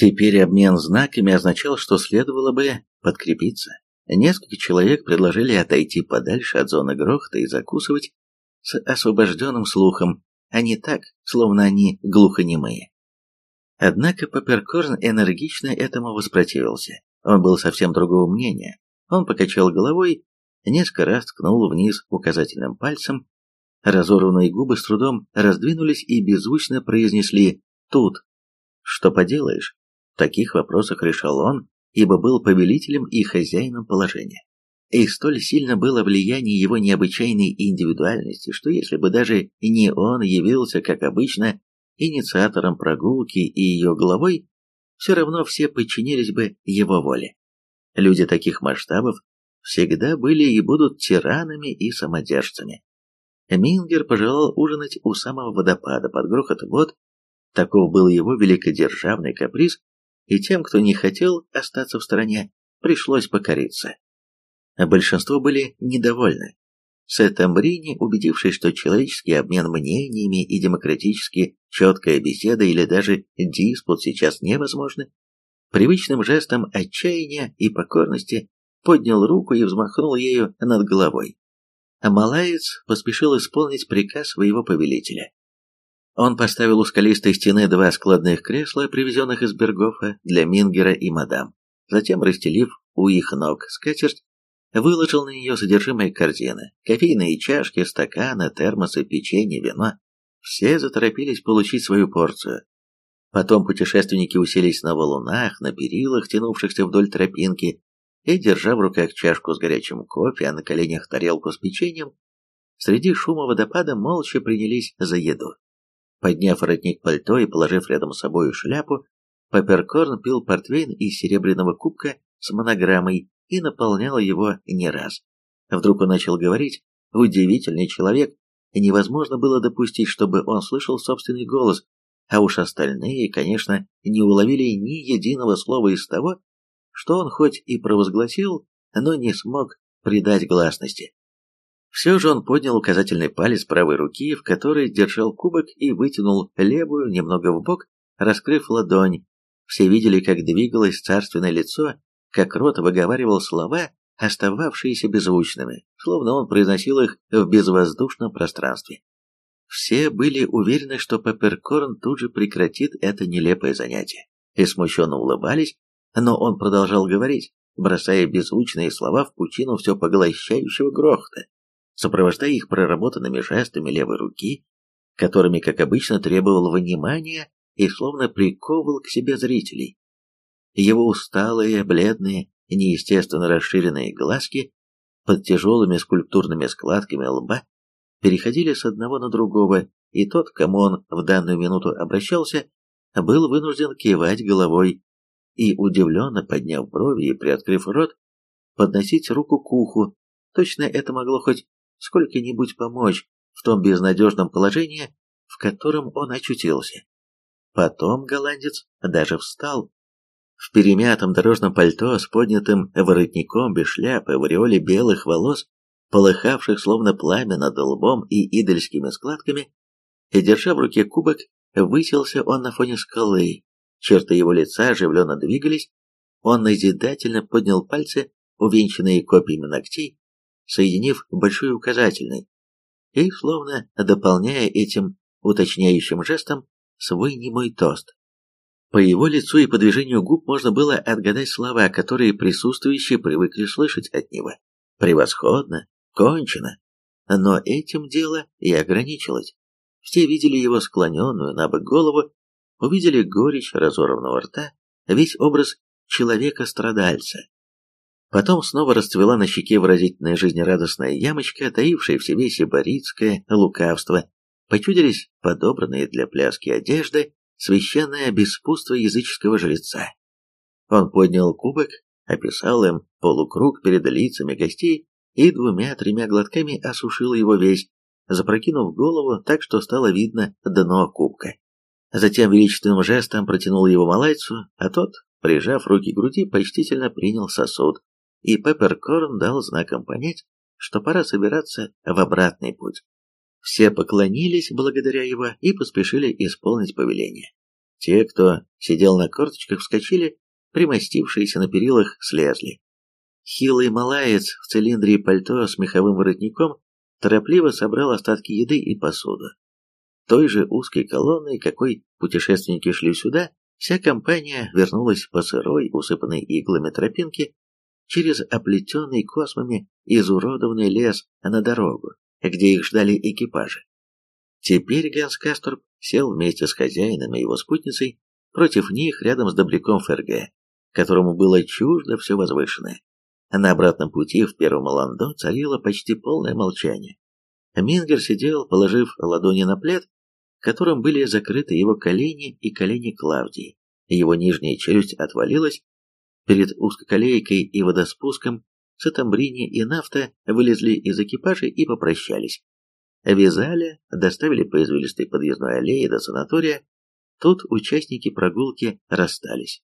Теперь обмен знаками означал, что следовало бы подкрепиться. Несколько человек предложили отойти подальше от зоны грохота и закусывать с освобожденным слухом, а не так, словно они глухонемые. Однако Паперкорн энергично этому воспротивился. Он был совсем другого мнения. Он покачал головой, несколько раз ткнул вниз указательным пальцем, разорванные губы с трудом раздвинулись и беззвучно произнесли «тут». Что поделаешь, таких вопросах решал он, ибо был повелителем и хозяином положения. И столь сильно было влияние его необычайной индивидуальности, что если бы даже не он явился, как обычно, инициатором прогулки и ее главой, все равно все подчинились бы его воле. Люди таких масштабов всегда были и будут тиранами и самодержцами. Мингер пожелал ужинать у самого водопада под грохот вод, таков был его великодержавный каприз, и тем, кто не хотел остаться в стороне, пришлось покориться. Большинство были недовольны. Сеттамбрини, убедившись, что человеческий обмен мнениями и демократически четкая беседа или даже диспут сейчас невозможны, привычным жестом отчаяния и покорности поднял руку и взмахнул ею над головой. А Малаец поспешил исполнить приказ своего повелителя. Он поставил у скалистой стены два складных кресла, привезенных из Бергофа, для Мингера и мадам. Затем, расстелив у их ног скатерть, выложил на нее содержимое корзины, кофейные чашки, стаканы, термосы, печенье, вино. Все заторопились получить свою порцию. Потом путешественники уселись на валунах, на перилах, тянувшихся вдоль тропинки, и, держа в руках чашку с горячим кофе, а на коленях тарелку с печеньем, среди шума водопада молча принялись за еду. Подняв воротник пальто и положив рядом с собой шляпу, Пепперкорн пил портвейн из серебряного кубка с монограммой и наполнял его не раз. Вдруг он начал говорить, удивительный человек, невозможно было допустить, чтобы он слышал собственный голос, а уж остальные, конечно, не уловили ни единого слова из того, что он хоть и провозгласил, но не смог придать гласности. Все же он поднял указательный палец правой руки, в которой держал кубок, и вытянул левую немного в бок, раскрыв ладонь. Все видели, как двигалось царственное лицо, как рот выговаривал слова, остававшиеся беззвучными, словно он произносил их в безвоздушном пространстве. Все были уверены, что Пепперкорн тут же прекратит это нелепое занятие, и смущенно улыбались, но он продолжал говорить, бросая беззвучные слова в пучину все поглощающего грохота сопровождая их проработанными жестами левой руки, которыми, как обычно, требовал внимания и словно приковывал к себе зрителей. Его усталые, бледные, неестественно расширенные глазки под тяжелыми скульптурными складками лба переходили с одного на другого, и тот, к кому он в данную минуту обращался, был вынужден кивать головой и, удивленно подняв брови и приоткрыв рот, подносить руку к уху. Точно это могло хоть сколько-нибудь помочь в том безнадежном положении, в котором он очутился. Потом голландец даже встал. В перемятом дорожном пальто с поднятым воротником без шляпы, в ореоле белых волос, полыхавших словно пламя над лбом и идольскими складками, и, держа в руке кубок, высился он на фоне скалы. Черты его лица оживленно двигались, он назидательно поднял пальцы, увенчанные копьями ногтей, соединив большой и указательный, и словно дополняя этим уточняющим жестом свой немой тост. По его лицу и по движению губ можно было отгадать слова, которые присутствующие привыкли слышать от него. Превосходно, кончено. Но этим дело и ограничилось. Все видели его склоненную на бок голову, увидели горечь разорванного рта, весь образ человека-страдальца, Потом снова расцвела на щеке выразительная жизнерадостная ямочка, таившая в себе сибаритское лукавство. Почудились подобранные для пляски одежды, священное беспутство языческого жреца. Он поднял кубок, описал им полукруг перед лицами гостей и двумя-тремя глотками осушил его весь, запрокинув голову так, что стало видно дно кубка. Затем величественным жестом протянул его малайцу, а тот, прижав руки к груди, почтительно принял сосуд и Пепперкорн дал знаком понять, что пора собираться в обратный путь. Все поклонились благодаря его и поспешили исполнить повеление. Те, кто сидел на корточках, вскочили, примостившиеся на перилах слезли. Хилый малаец в цилиндре и пальто с меховым воротником торопливо собрал остатки еды и посуду. Той же узкой колонной, какой путешественники шли сюда, вся компания вернулась по сырой, усыпанной иглами тропинке, через оплетенный космами изуродованный лес на дорогу, где их ждали экипажи. Теперь Ганс Касторп сел вместе с хозяином и его спутницей против них рядом с Добряком ФРГ, которому было чуждо все возвышенное. На обратном пути в первом ландо царило почти полное молчание. Мингер сидел, положив ладони на плед, которым были закрыты его колени и колени Клавдии. Его нижняя челюсть отвалилась. Перед узкоколейкой и водоспуском Сатамбрини и Нафта вылезли из экипажа и попрощались. Вязали, доставили по извилистой подъездной аллее до санатория. Тут участники прогулки расстались.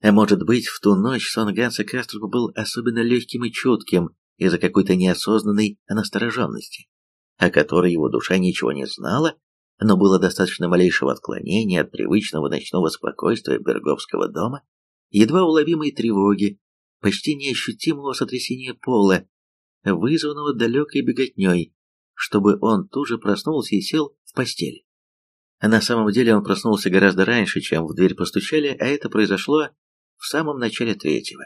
А может быть, в ту ночь сон Ганса Кастрова был особенно легким и чутким из-за какой-то неосознанной настороженности, о которой его душа ничего не знала, но было достаточно малейшего отклонения от привычного ночного спокойствия Берговского дома, едва уловимой тревоги, почти неощутимого сотрясения пола, вызванного далекой беготней, чтобы он тут же проснулся и сел в постель. На самом деле он проснулся гораздо раньше, чем в дверь постучали, а это произошло в самом начале третьего.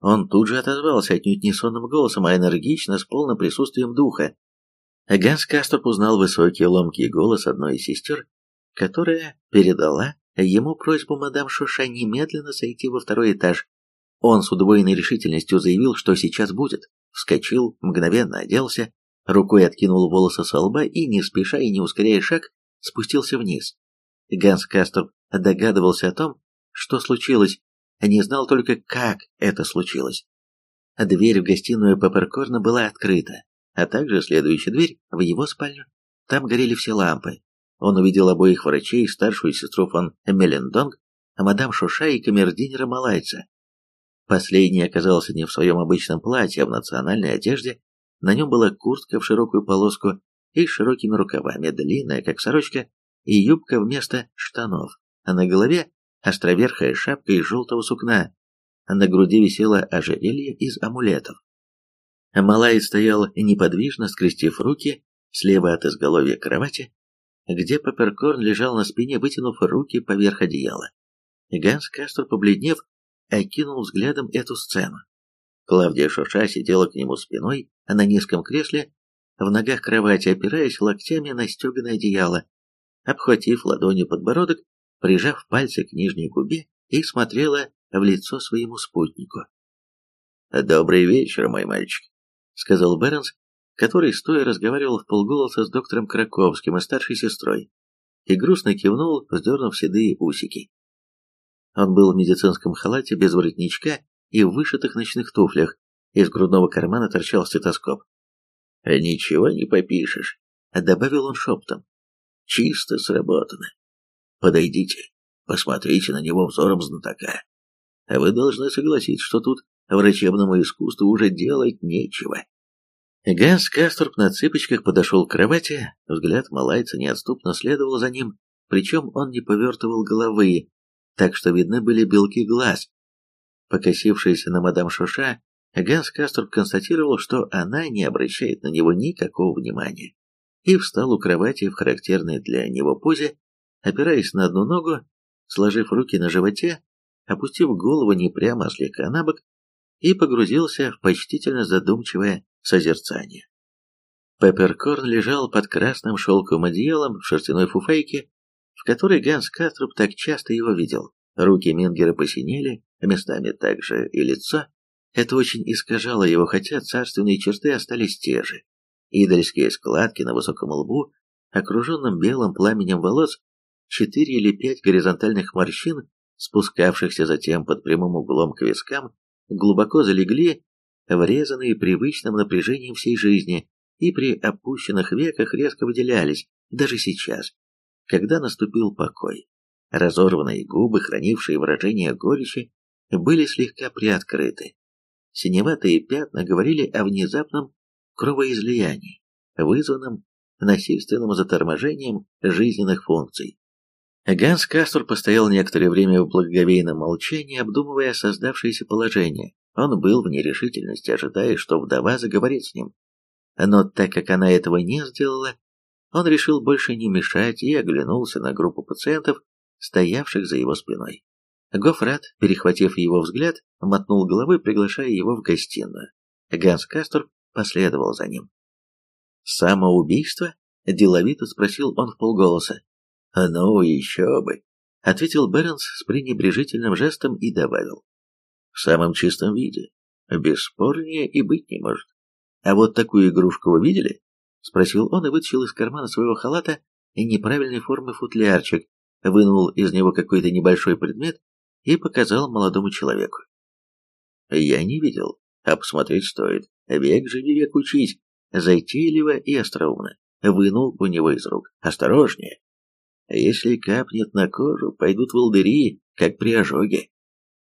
Он тут же отозвался отнюдь не сонным голосом, а энергично, с полным присутствием духа. Ганс Касторп узнал высокий ломкий голос одной из сестер, которая передала ему просьбу мадам Шоша немедленно сойти во второй этаж. Он с удвоенной решительностью заявил, что сейчас будет. Вскочил, мгновенно оделся, рукой откинул волосы со лба и, не спеша и не ускоряя шаг, спустился вниз. Ганс Касторп догадывался о том, что случилось, не знал только, как это случилось. Дверь в гостиную Пепперкорна была открыта, а также следующая дверь в его спальню. Там горели все лампы. Он увидел обоих врачей, старшую сестру фон Мелендонг, а мадам Шуша и камердинера Малайца. Последний оказался не в своем обычном платье, а в национальной одежде. На нем была куртка в широкую полоску и с широкими рукавами, длинная, как сорочка, и юбка вместо штанов, а на голове островерхая шапка из желтого сукна, а на груди висело ожерелье из амулетов. Малаец стоял неподвижно, скрестив руки, слева от изголовья кровати, где Пепперкорн лежал на спине, вытянув руки поверх одеяла. Ганс Кастер, побледнев, окинул взглядом эту сцену. Клавдия Шоша сидела к нему спиной, а на низком кресле, в ногах кровати, опираясь локтями на стеганое одеяло, обхватив ладонью подбородок, прижав пальцы к нижней губе и смотрела в лицо своему спутнику. «Добрый вечер, мой мальчик», — сказал Бернс, который стоя разговаривал в полголоса с доктором Краковским и старшей сестрой, и грустно кивнул, вздернув седые усики. Он был в медицинском халате без воротничка и в вышитых ночных туфлях, из грудного кармана торчал стетоскоп. «Ничего не попишешь», — добавил он шептом. «Чисто сработано. Подойдите, посмотрите на него взором знатока. Вы должны согласиться, что тут врачебному искусству уже делать нечего. Ганс Касторп на цыпочках подошел к кровати, взгляд малайца неотступно следовал за ним, причем он не повертывал головы, так что видны были белки глаз. Покосившись на мадам Шуша, Ганс Касторп констатировал, что она не обращает на него никакого внимания, и встал у кровати в характерной для него позе, опираясь на одну ногу, сложив руки на животе, опустив голову не прямо, а слегка на бок, и погрузился в почтительно задумчивое созерцание. Пепперкорн лежал под красным шелковым одеялом в шерстяной фуфайке, в которой Ганс Кастроп так часто его видел. Руки Мингера посинели, местами также и лицо. Это очень искажало его, хотя царственные черты остались те же. Идольские складки на высоком лбу, окруженном белым пламенем волос, четыре или пять горизонтальных морщин, спускавшихся затем под прямым углом к вискам, глубоко залегли, врезанные привычным напряжением всей жизни, и при опущенных веках резко выделялись, даже сейчас, когда наступил покой. Разорванные губы, хранившие выражение горечи, были слегка приоткрыты. Синеватые пятна говорили о внезапном кровоизлиянии, вызванном насильственным заторможением жизненных функций. Ганс Кастор постоял некоторое время в благоговейном молчании, обдумывая создавшееся положение. Он был в нерешительности, ожидая, что вдова заговорит с ним. Но так как она этого не сделала, он решил больше не мешать и оглянулся на группу пациентов, стоявших за его спиной. Гофрат, перехватив его взгляд, мотнул головой, приглашая его в гостиную. Ганс Кастор последовал за ним. «Самоубийство?» – деловито спросил он в полголоса. «Ну, еще бы», — ответил Бернс с пренебрежительным жестом и добавил. «В самом чистом виде. Бесспорнее и быть не может. А вот такую игрушку вы видели?» — спросил он и вытащил из кармана своего халата неправильной формы футлярчик, вынул из него какой-то небольшой предмет и показал молодому человеку. «Я не видел, а посмотреть стоит. Век живи, век учись. Затейливо и остроумно. Вынул у него из рук. Осторожнее!» Если капнет на кожу, пойдут волдыри, как при ожоге.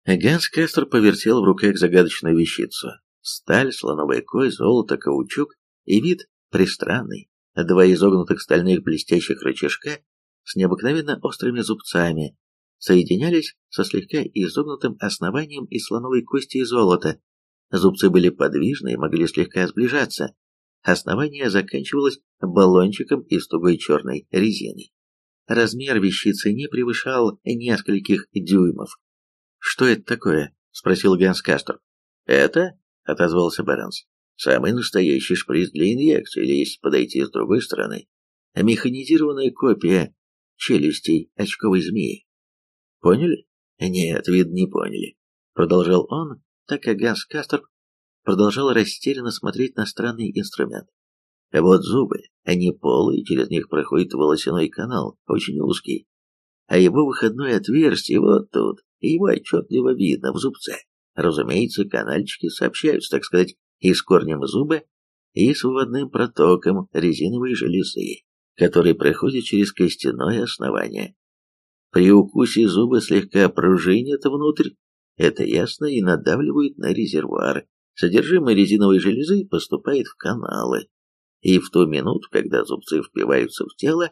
Ганс Кастер повертел в руках загадочную вещицу. Сталь, слоновая кость, золото, каучук и вид пристранный. Два изогнутых стальных блестящих рычажка с необыкновенно острыми зубцами соединялись со слегка изогнутым основанием из слоновой кости и золота. Зубцы были подвижны и могли слегка сближаться. Основание заканчивалось баллончиком из тугой черной резины. Размер вещицы не превышал нескольких дюймов. «Что это такое?» — спросил Ганс Кастер. «Это?» — отозвался Бернс. «Самый настоящий шприц для инъекции, или если подойти с другой стороны. Механизированная копия челюстей очковой змеи. Поняли? Нет, вид не поняли. Продолжал он, так как Ганс Кастер продолжал растерянно смотреть на странный инструмент. Вот зубы, они полые, через них проходит волосяной канал, очень узкий. А его выходное отверстие вот тут, и его отчетливо видно в зубце. Разумеется, канальчики сообщаются, так сказать, и с корнем зуба, и с выводным протоком резиновой железы, который проходит через костяное основание. При укусе зубы слегка пружинят внутрь, это ясно, и надавливают на резервуар. Содержимое резиновой железы поступает в каналы, и в ту минуту, когда зубцы впиваются в тело,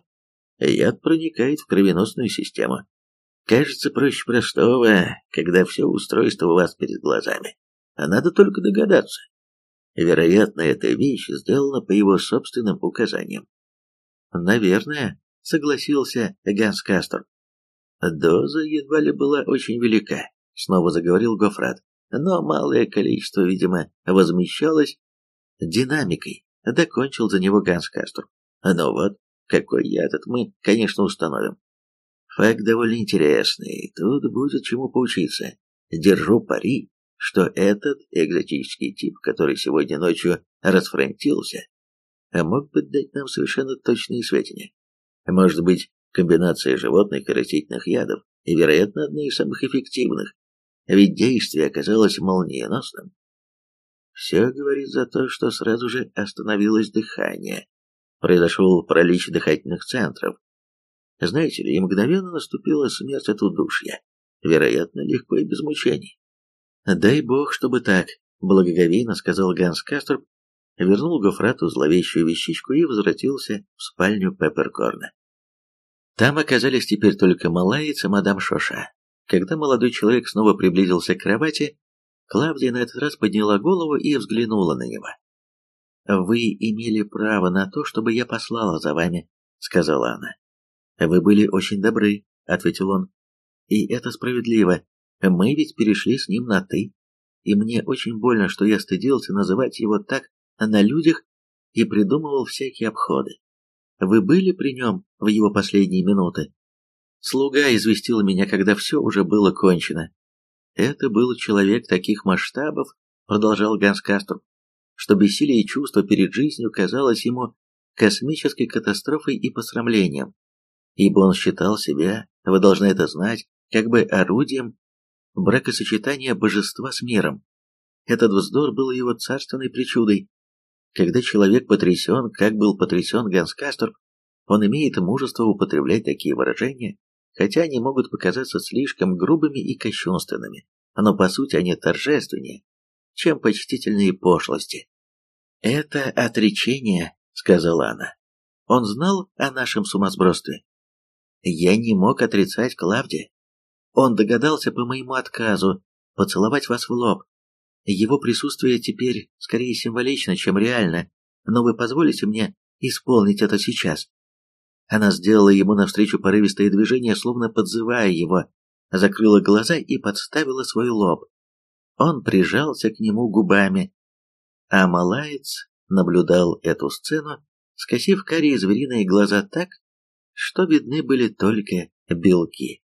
яд проникает в кровеносную систему. Кажется проще простого, когда все устройство у вас перед глазами. А надо только догадаться. Вероятно, эта вещь сделана по его собственным указаниям. Наверное, согласился Ганс Кастер. Доза едва ли была очень велика, снова заговорил Гофрат, но малое количество, видимо, возмещалось динамикой Докончил за него Ганс Кастер. Ну вот, какой я этот мы, конечно, установим. Факт довольно интересный, тут будет чему поучиться. Держу пари, что этот экзотический тип, который сегодня ночью расфронтился, мог бы дать нам совершенно точные сведения. Может быть, комбинация животных и растительных ядов, и, вероятно, одна из самых эффективных, ведь действие оказалось молниеносным. Все говорит за то, что сразу же остановилось дыхание. Произошел паралич дыхательных центров. Знаете ли, и мгновенно наступила смерть от удушья. Вероятно, легко и без мучений. «Дай бог, чтобы так», — благоговейно сказал Ганс Каструб, вернул Гофрату зловещую вещичку и возвратился в спальню Пепперкорна. Там оказались теперь только Малаец и мадам Шоша. Когда молодой человек снова приблизился к кровати, Клавдия на этот раз подняла голову и взглянула на него. «Вы имели право на то, чтобы я послала за вами», — сказала она. «Вы были очень добры», — ответил он. «И это справедливо. Мы ведь перешли с ним на «ты». И мне очень больно, что я стыдился называть его так на людях и придумывал всякие обходы. Вы были при нем в его последние минуты?» Слуга известил меня, когда все уже было кончено, это был человек таких масштабов, продолжал Ганс Каструб, что бессилие чувства перед жизнью казалось ему космической катастрофой и посрамлением, ибо он считал себя, вы должны это знать, как бы орудием бракосочетания божества с миром. Этот вздор был его царственной причудой. Когда человек потрясен, как был потрясен Ганс Касторп, он имеет мужество употреблять такие выражения, хотя они могут показаться слишком грубыми и кощунственными, но по сути они торжественнее, чем почтительные пошлости. «Это отречение», — сказала она. «Он знал о нашем сумасбродстве?» Я не мог отрицать Клавдия. Он догадался по моему отказу поцеловать вас в лоб. Его присутствие теперь скорее символично, чем реально, но вы позволите мне исполнить это сейчас. Она сделала ему навстречу порывистое движение, словно подзывая его, закрыла глаза и подставила свой лоб. Он прижался к нему губами, а малаец наблюдал эту сцену, скосив карие звериные глаза так, что видны были только белки.